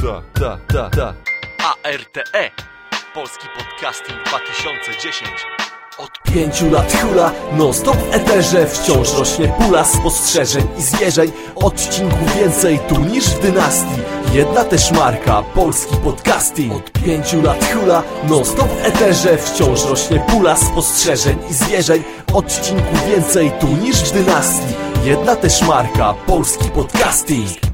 ta, ta, ta, ta. ARTE Polski Podcasting 2010 Od pięciu lat hula, non stop w eterze. Wciąż rośnie pula spostrzeżeń i zwierzeń. Odcinków więcej tu niż w dynastii. Jedna też marka, polski podcasting. Od pięciu lat hula, non stop w eterze. Wciąż rośnie pula spostrzeżeń i zwierzeń. Odcinków więcej tu niż w dynastii. Jedna też marka, polski podcasting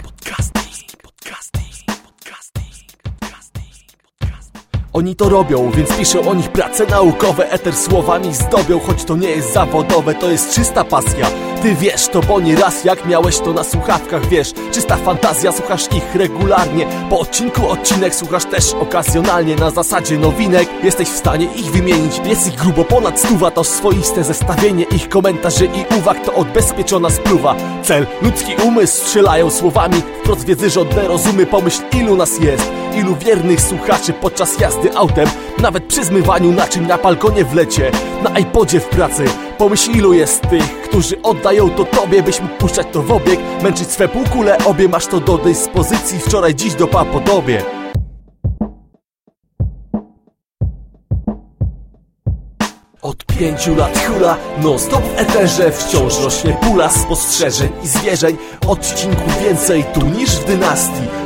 oni to robią, więc piszę o nich prace naukowe. Eter słowami zdobią, choć to nie jest zawodowe To jest czysta pasja. Ty wiesz to, bo nie raz jak miałeś to na słuchawkach Wiesz, czysta fantazja, słuchasz ich regularnie. Po odcinku odcinek słuchasz też okazjonalnie Na zasadzie nowinek. Jesteś w stanie ich wymienić Jest ich grubo ponad stuwa. To swoiste zestawienie ich komentarzy i uwag To odbezpieczona spluwa. Cel, ludzki umysł strzelają słowami. Wprost wiedzy żądne rozumy Pomyśl ilu nas jest Ilu wiernych słuchaczy podczas jazdy autem Nawet przy zmywaniu naczyń na balkonie w lecie Na iPodzie w pracy. Pomyśl ilu jest tych, którzy oddają to tobie Byś mógł puszczać to w obieg Męczyć swe półkule obie Masz to do dyspozycji Wczoraj, dziś do podobie Od pięciu lat hula, non stop w eterze Wciąż rośnie pula spostrzeżeń i zwierzeń. Odcinków więcej tu niż w dynastii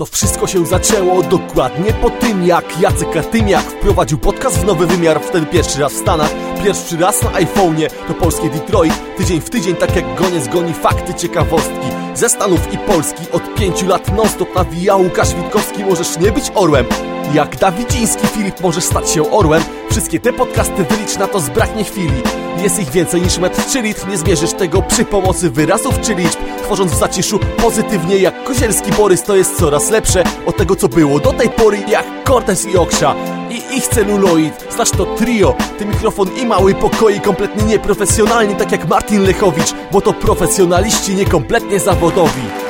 to wszystko się zaczęło dokładnie po tym, jak Jacek Kartymiak wprowadził podcast w nowy wymiar, wtedy pierwszy raz w Stanach, pierwszy raz na iPhone'ie, to polskie Detroit, tydzień w tydzień, tak jak goniec goni fakty, ciekawostki ze Stanów i Polski, od pięciu lat non-stop nawijał Łukasz Witkowski, możesz nie być orłem, jak Dawidziński Filip możesz stać się orłem, wszystkie te podcasty wylicz na to zbraknie chwili, jest ich więcej niż metr czy litr, nie zmierzysz tego przy pomocy wyrazów czy liczb, tworząc w zaciszu pozytywnie jak Kozielski Borys, to jest coraz lepsze od tego co było do tej pory jak Cortez i Oksza. I ich celuloid, znasz to trio. Ty mikrofon i mały pokoi kompletnie nieprofesjonalni Tak jak Martin Lechowicz, bo to profesjonaliści niekompletnie zawodowi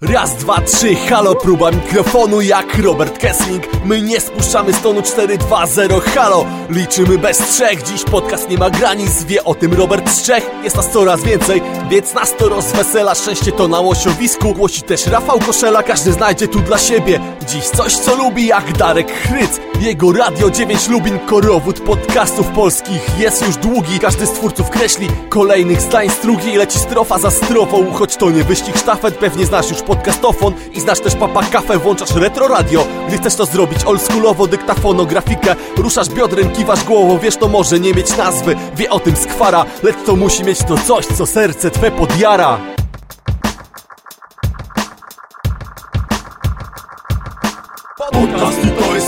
Raz, dwa, trzy, halo, próba mikrofonu jak Robert Kessling. My nie spuszczamy stonu 4, 2, 0, halo. Liczymy bez trzech, dziś podcast nie ma granic. Wie o tym Robert z Czech, jest nas coraz więcej Więc nas to rozwesela, szczęście to na łosiowisku. Głosi też Rafał Koszela, każdy znajdzie tu dla siebie Dziś coś co lubi jak Darek Chryc Jego Radio 9 Lubin, korowód podcastów polskich. Jest już długi, każdy z twórców kreśli Kolejnych zdań strugi, leci strofa za strofą Choć to nie wyścig sztafet, pewnie znasz już podcastofon I znasz też papa kafę, włączasz retro radio Gdy chcesz to zrobić oldschoolowo, dyktafonografikę Ruszasz biodrem, kiwasz głową, wiesz to może nie mieć nazwy. Wie o tym skwara, lecz to musi mieć to coś, co serce twe podjara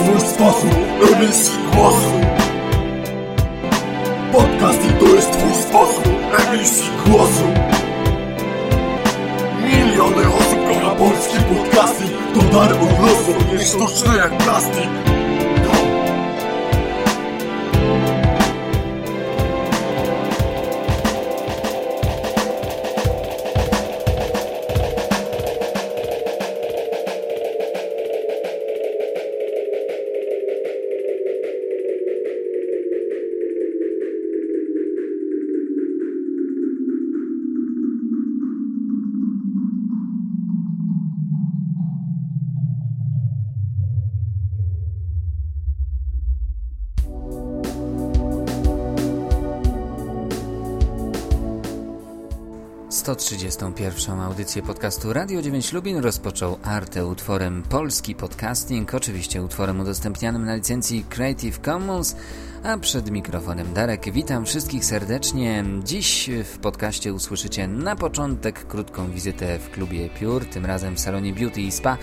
Podcasty mój sposób emisji głosu. Podcasty to jest twój sposób emisji głosu. Miliony osób kocha polski podcasting To dar od losu, nie sztuczny jak plastik 131. audycję podcastu Radio 9 Lubin rozpoczął Arte utworem Polski Podcasting, oczywiście utworem udostępnianym na licencji Creative Commons, a przed mikrofonem Darek. Witam wszystkich serdecznie. Dziś w podcaście usłyszycie na początek krótką wizytę w klubie Piór, tym razem w salonie Beauty i Spa,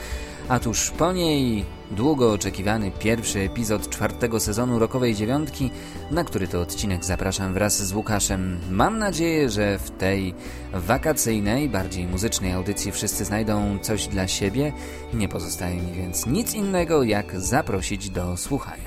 a tuż po niej długo oczekiwany pierwszy epizod czwartego sezonu Rokowej Dziewiątki, na który to odcinek zapraszam wraz z Łukaszem. Mam nadzieję, że w tej wakacyjnej, bardziej muzycznej audycji wszyscy znajdą coś dla siebie. Nie pozostaje mi więc nic innego, jak zaprosić do słuchania.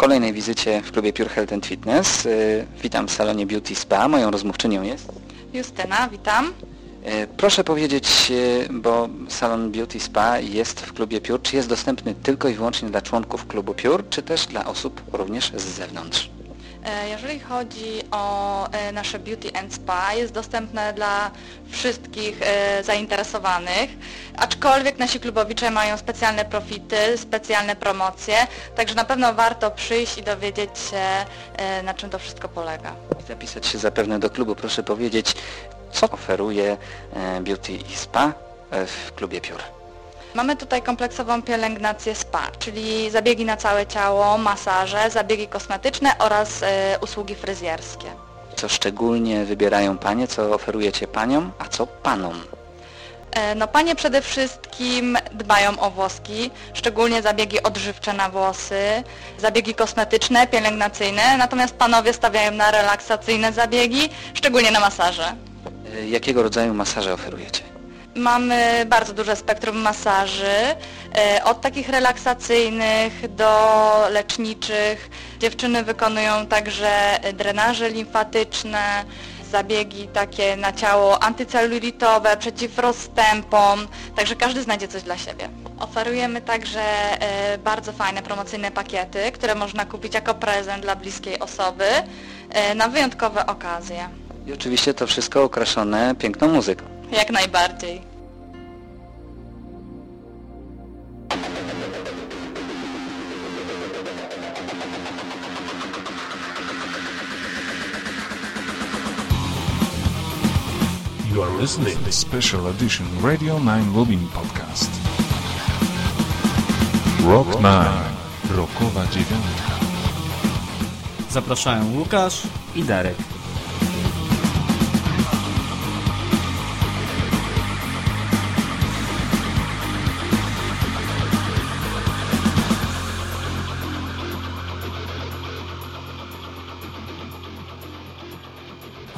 Kolejnej wizycie w klubie Pure Health and Fitness y, witam w salonie Beauty Spa. Moją rozmówczynią jest. Justyna, witam. Y, Proszę powiedzieć, y, bo salon Beauty Spa jest w klubie Pure, czy jest dostępny tylko i wyłącznie dla członków klubu Pure, czy też dla osób również z zewnątrz? E, Jeżeli chodzi o e, nasze Beauty and Spa, jest dostępne dla wszystkich e, zainteresowanych, aczkolwiek nasi klubowicze mają specjalne profity, specjalne promocje, także na pewno warto przyjść i dowiedzieć się, na czym to wszystko polega. Zapisać się zapewne do klubu. Proszę powiedzieć, co oferuje Beauty i Spa w klubie Pure. Mamy tutaj kompleksową pielęgnację spa, czyli zabiegi na całe ciało, masaże, zabiegi kosmetyczne oraz e, usługi fryzjerskie. Co szczególnie wybierają Panie, co oferujecie Paniom, a co Panom? E, No panie przede wszystkim dbają o włoski, szczególnie zabiegi odżywcze na włosy, zabiegi kosmetyczne, pielęgnacyjne, natomiast panowie stawiają na relaksacyjne zabiegi, szczególnie na masaże. E, Jakiego rodzaju masaże oferujecie? Mamy bardzo duże spektrum masaży, e, od takich relaksacyjnych do leczniczych. Dziewczyny wykonują także drenaże limfatyczne, zabiegi takie na ciało antycelulitowe, przeciw rozstępom, także każdy znajdzie coś dla siebie. Oferujemy także e, bardzo fajne promocyjne pakiety, które można kupić jako prezent dla bliskiej osoby e, na wyjątkowe okazje. I oczywiście to wszystko okraszone piękną muzyką. Jak najbardziej. You are listening to the special edition Radio 9 Lubin podcast. Rock 9. Rokowa dziewiątka. Zapraszają Łukasz I Darek.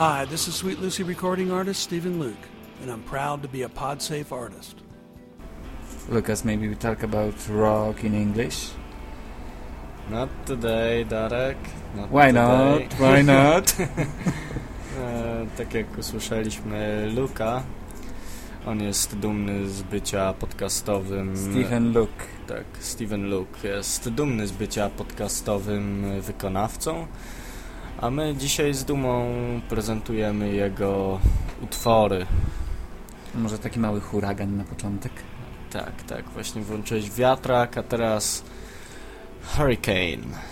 Hi, this is Sweet Lucy recording artist Stephen Luke, and I'm proud to be a PodSafe artist. Lucas, maybe we talk about rock in English. Not today, Darek. Not Why today. not? Why not? E, tak jak usłyszeliśmy Luka, on jest dumny z bycia podcastowym... Stephen Luke. Tak, Steven Luke jest dumny z bycia podcastowym wykonawcą, a my dzisiaj z dumą prezentujemy jego utwory. Może taki mały huragan na początek. Tak, tak, właśnie włączyłeś wiatrak, a teraz Hurricane.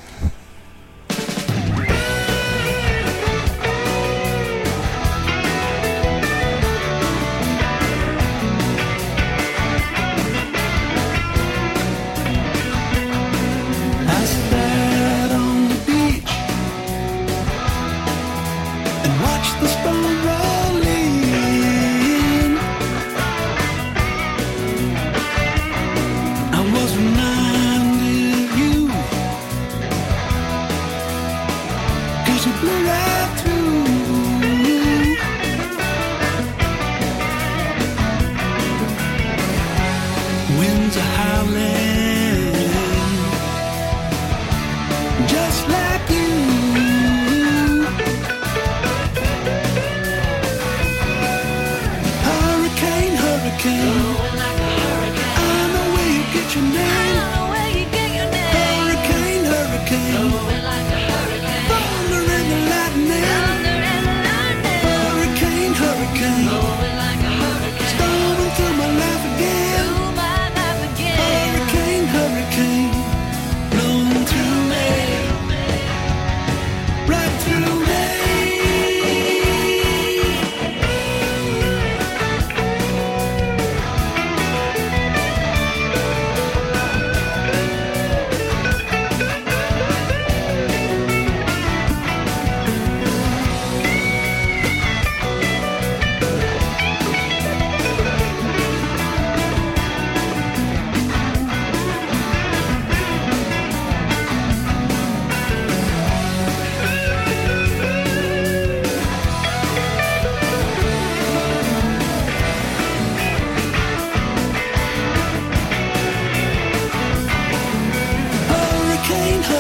Your name.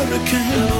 Hurricane,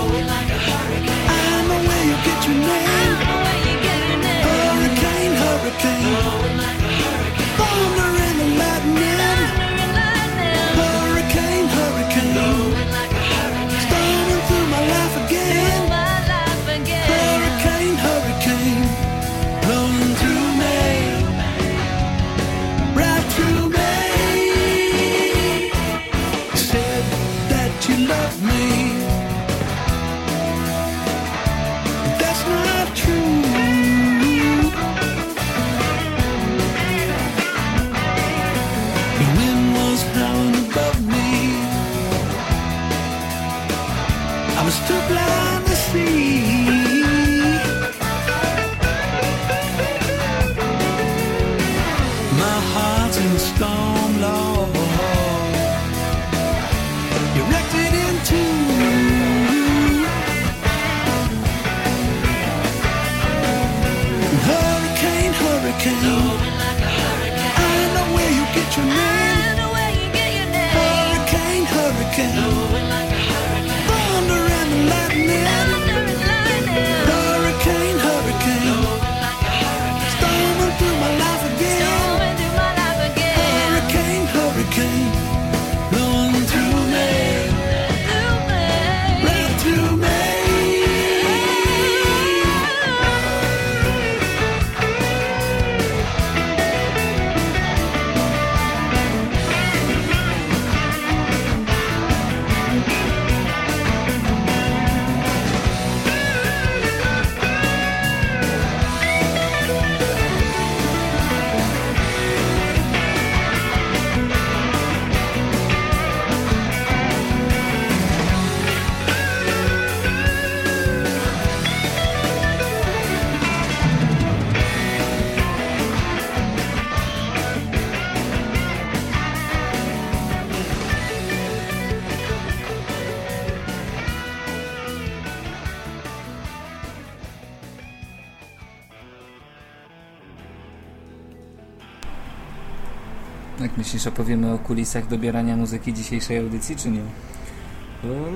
myślisz, opowiemy o kulisach dobierania muzyki dzisiejszej audycji, czy nie?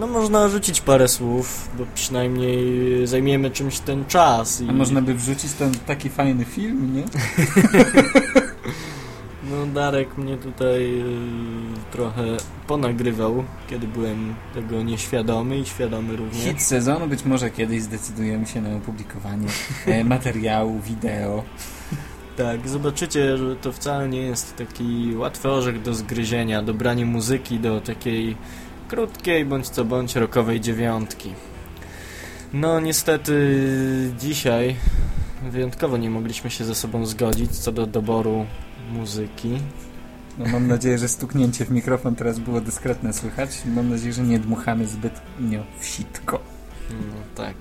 No można rzucić parę słów, bo przynajmniej zajmiemy czymś ten czas. I... A można by wrzucić ten taki fajny film, nie? No Darek mnie tutaj y, trochę ponagrywał, kiedy byłem tego nieświadomy i świadomy również. Hit sezonu, być może kiedyś zdecydujemy się na opublikowanie e, materiału, wideo. Tak, zobaczycie, że to wcale nie jest taki łatwy orzech do zgryzienia, dobranie muzyki do takiej krótkiej bądź co bądź rokowej dziewiątki. No niestety dzisiaj wyjątkowo nie mogliśmy się ze sobą zgodzić co do doboru muzyki. No, mam nadzieję, że stuknięcie w mikrofon teraz było dyskretne słychać. Mam nadzieję, że nie dmuchamy zbytnio w sitko. No tak.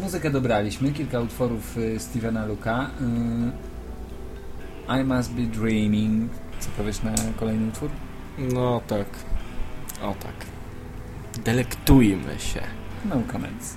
Muzykę dobraliśmy, kilka utworów y, Stevena Luka. Y, I Must Be Dreaming. Co powiesz na kolejny utwór? No tak. O tak. Delektujmy się. No comments.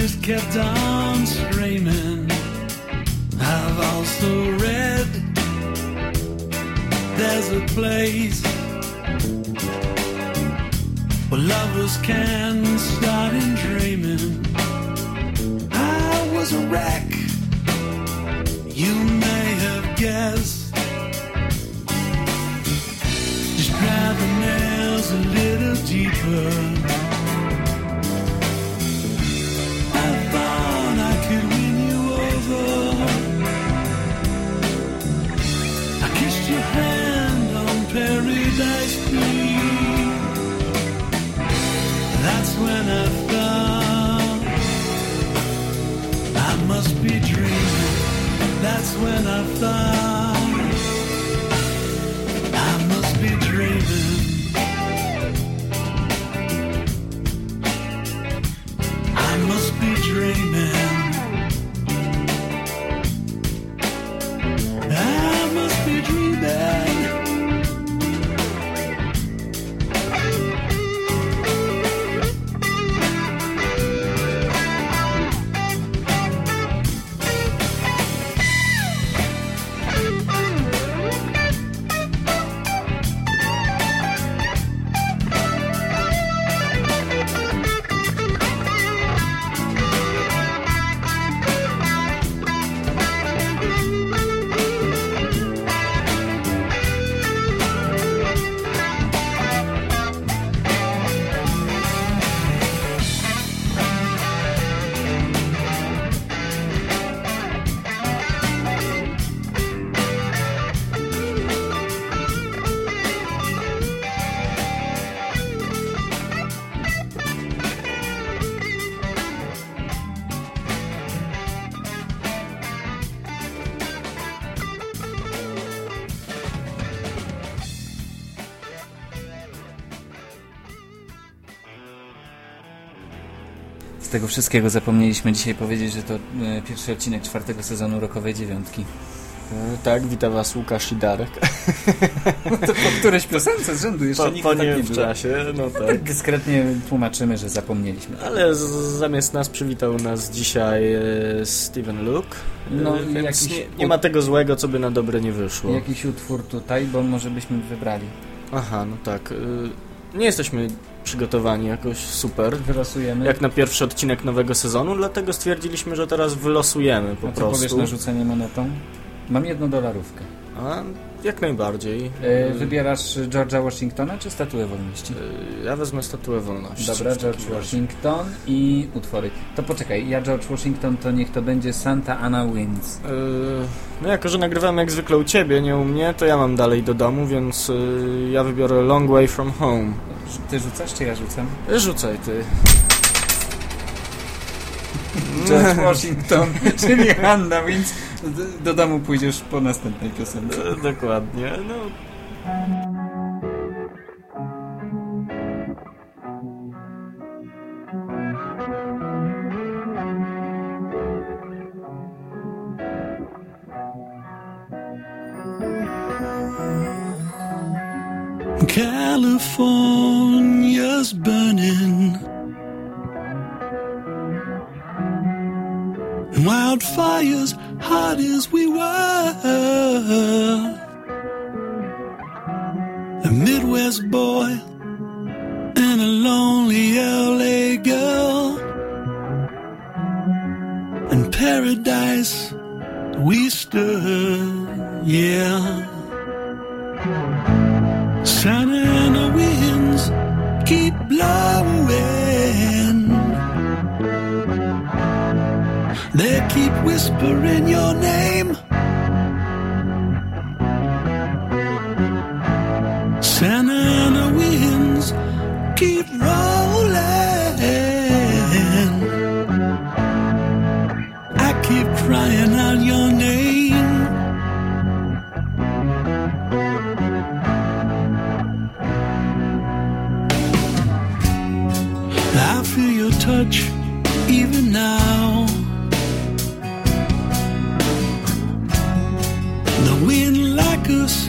Just kept on screaming. I've also read there's a place where lovers can start in dreaming. I was a wreck, when I thought I must be dreaming. That's when I thought Z tego wszystkiego zapomnieliśmy dzisiaj powiedzieć, że to e, pierwszy odcinek czwartego sezonu Rokowej Dziewiątki. E, Tak, witam was Łukasz i Darek. No to po którejś piosence z rzędu jeszcze Po- nikt po tak nie w było. czasie, no tak. tak dyskretnie tłumaczymy, że zapomnieliśmy. Ale z, zamiast nas przywitał nas dzisiaj e, Steven Luke. No i więc jakiś nie, nie ma tego złego, co by na dobre nie wyszło. Jakiś utwór tutaj, bo może byśmy wybrali. Aha, no tak. Nie jesteśmy przygotowani jakoś super. Wylosujemy. Jak na pierwszy odcinek nowego sezonu, dlatego stwierdziliśmy, że teraz wylosujemy po A co powiesz prostu. na rzucenie monetą? Mam jedną dolarówkę. A, jak najbardziej. E, wybierasz George'a Washingtona czy Statuę Wolności? Y, Ja wezmę statuę wolności. Dobra, George. Washington i utwory. To poczekaj, ja George Washington to niech to będzie Santa Ana Winds. Y, No jako, że nagrywamy jak zwykle u Ciebie, nie u mnie, to ja mam dalej do domu, więc ja wybiorę Long Way From Home. Ty rzucasz czy ja rzucam? Rzucaj Ty. George Washington, czyli Hanna. Do, do domu pójdziesz po następnej piosence. E, Dokładnie, no. California's burning. Wildfires, hot as we were. A Midwest boy and a lonely LA girl. In paradise we stood, yeah. Santa Ana winds keep blowing. Keep whispering your name. Santa Ana winds keep rolling. I keep crying out your name. I feel your touch even now. Us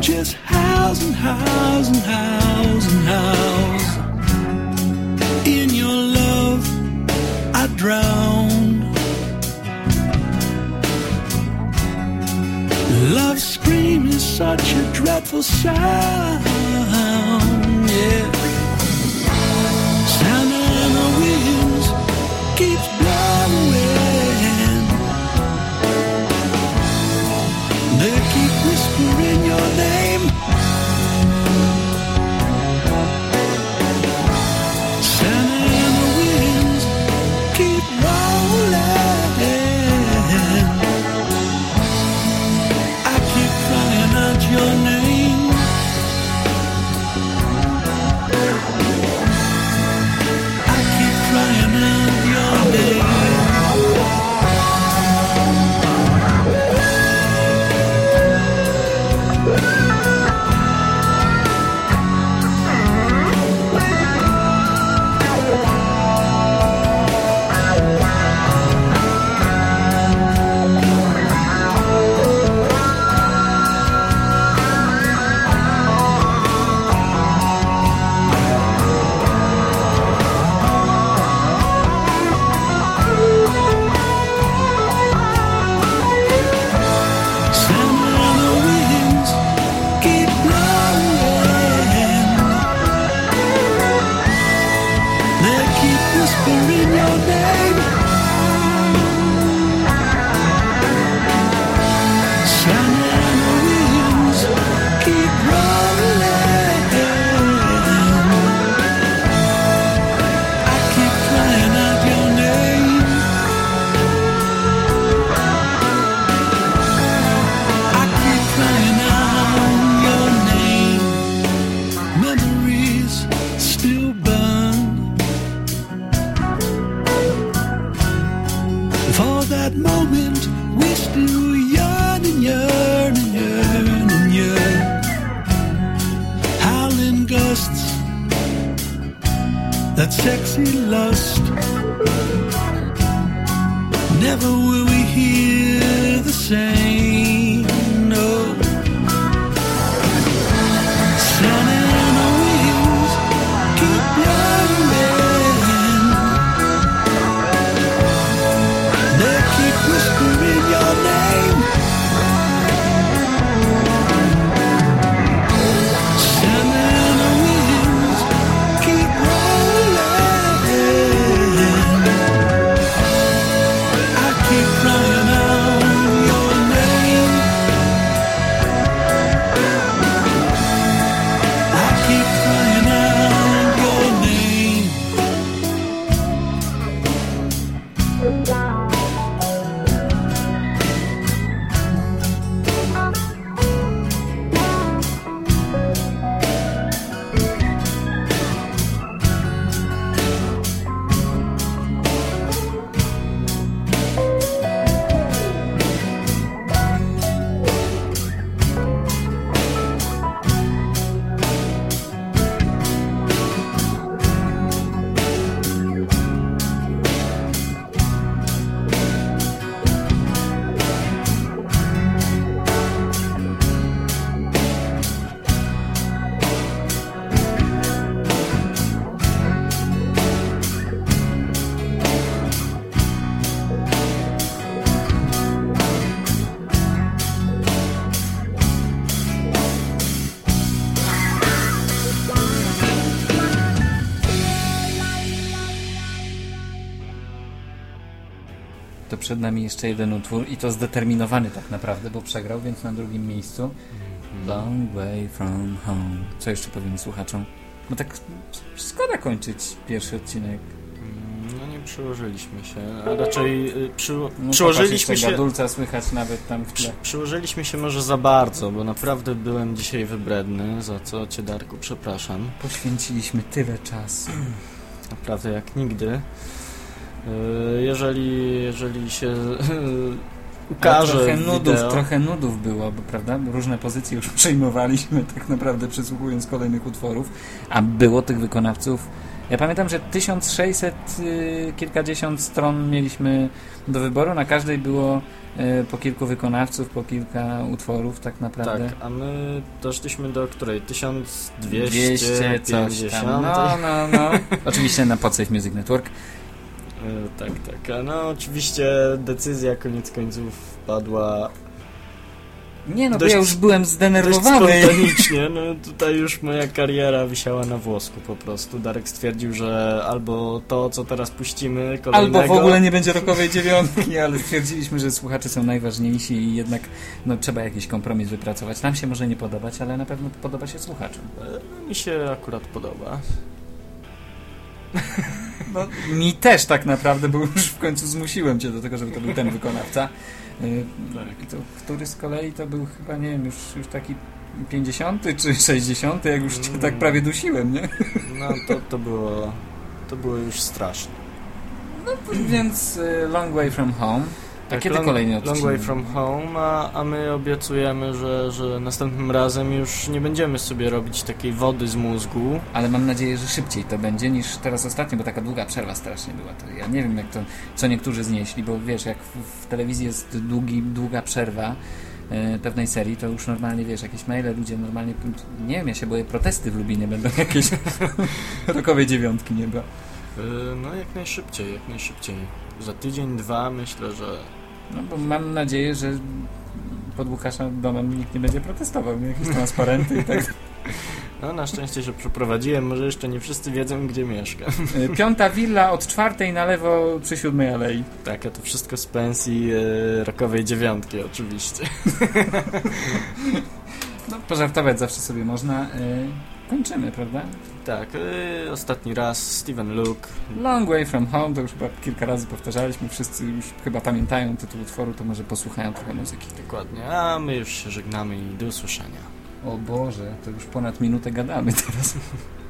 just house and house and house and house. In your love, I drown. Love scream is such a dreadful sound. Yeah. Przed nami jeszcze jeden utwór i to zdeterminowany tak naprawdę, bo przegrał, więc na drugim miejscu. Long way from home. Co jeszcze powiem słuchaczom? Bo tak szkoda kończyć pierwszy odcinek. No nie przyłożyliśmy się, a raczej y, przy, No, przyłożyliśmy się... Gadulca słychać nawet tam w tle. Przy, przyłożyliśmy się może za bardzo, bo naprawdę byłem dzisiaj wybredny, za co Cię Darku przepraszam. Poświęciliśmy tyle czasu. Naprawdę jak nigdy. Y, Jeżeli, jeżeli się y, ukaże trochę nudów, wideo, trochę nudów było, bo prawda? Różne pozycje już przejmowaliśmy tak naprawdę przysłuchując kolejnych utworów, a było tych wykonawców. Ja pamiętam, że 1600 y, kilkadziesiąt stron mieliśmy do wyboru, na każdej było y, po kilku wykonawców, po kilka utworów tak naprawdę. Tak, a my doszliśmy do której? 1250? 200 coś tam. No, no, no. Oczywiście na Podsafe Music Network. E, Tak, tak. No oczywiście decyzja koniec końców padła Nie no, bo Dość- ja już byłem zdenerwowany. spontanicznie. No tutaj już moja kariera wisiała na włosku po prostu. Darek stwierdził, że albo to, co teraz puścimy kolejnego... Albo w ogóle nie będzie rokowej dziewiątki, ale stwierdziliśmy, że słuchacze są najważniejsi i jednak no, trzeba jakiś kompromis wypracować. Nam się może nie podobać, ale na pewno podoba się słuchaczom. E, Mi się akurat podoba. No, mi też tak naprawdę, bo już w końcu zmusiłem cię do tego, żeby to był ten wykonawca. Yy, To, który z kolei to był chyba, nie wiem, już, już taki 50 czy 60, jak już cię tak prawie dusiłem, nie? No to, to było... To było już straszne. No więc y, Long Way From Home. A Tak, kiedy long, kolejny odcinek? Long Way From Home, a, a my obiecujemy, że, że następnym razem już nie będziemy sobie robić takiej wody z mózgu. Ale mam nadzieję, że szybciej to będzie niż teraz ostatnio, bo taka długa przerwa strasznie była. To ja nie wiem, jak to, co niektórzy znieśli, bo wiesz, jak w, w telewizji jest długi, długa przerwa e, pewnej serii, to już normalnie, wiesz, jakieś maile, ludzie normalnie, nie wiem, ja się boję, protesty w Lubinie będą jakieś rokowej dziewiątki nieba. Yy, No jak najszybciej, jak najszybciej. Za tydzień, dwa myślę, że... No bo mam nadzieję, że pod Łukasza domem nikt nie będzie protestował, jakieś transparenty i tak No na szczęście się przeprowadziłem, może jeszcze nie wszyscy wiedzą gdzie mieszkam. E, Piąta willa od czwartej na lewo przy siódmej alei. Tak, a to wszystko z pensji e, rokowej dziewiątki oczywiście. No, pożartować zawsze sobie można. E, kończymy, prawda? Tak, e, ostatni raz Steven Luke. Long Way From Home, to już chyba kilka razy powtarzaliśmy, wszyscy już chyba pamiętają tytuł utworu, to może posłuchają trochę muzyki. Dokładnie, a my już się żegnamy i do usłyszenia. O Boże, to już ponad minutę gadamy teraz.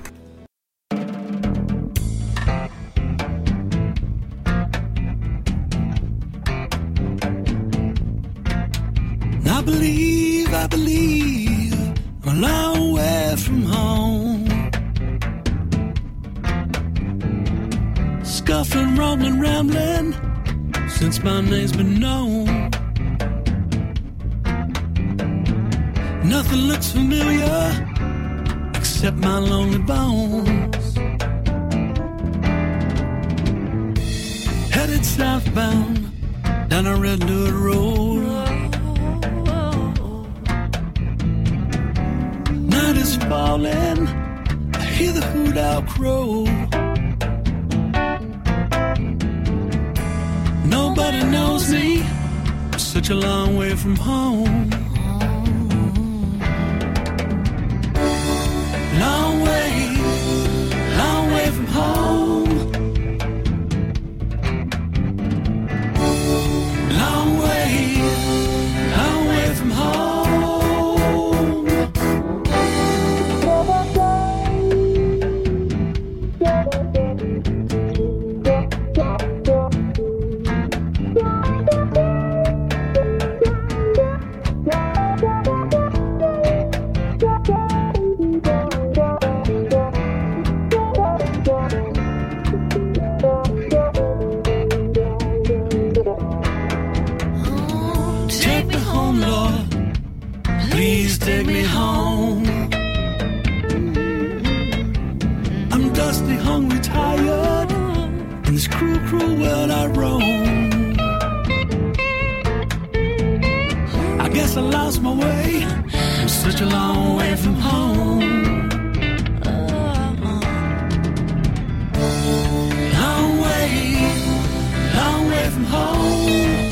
Rambling since my name's been known. Nothing looks familiar except my lonely bones. Headed southbound down a red dirt road. Night is falling. I hear the hoot owl crow. Knows me. Such a long way from home. Long I'm dusty, hungry, tired. In this cruel, cruel world I roam. I guess I lost my way. I'm such a long way from home. Long way, long way from home.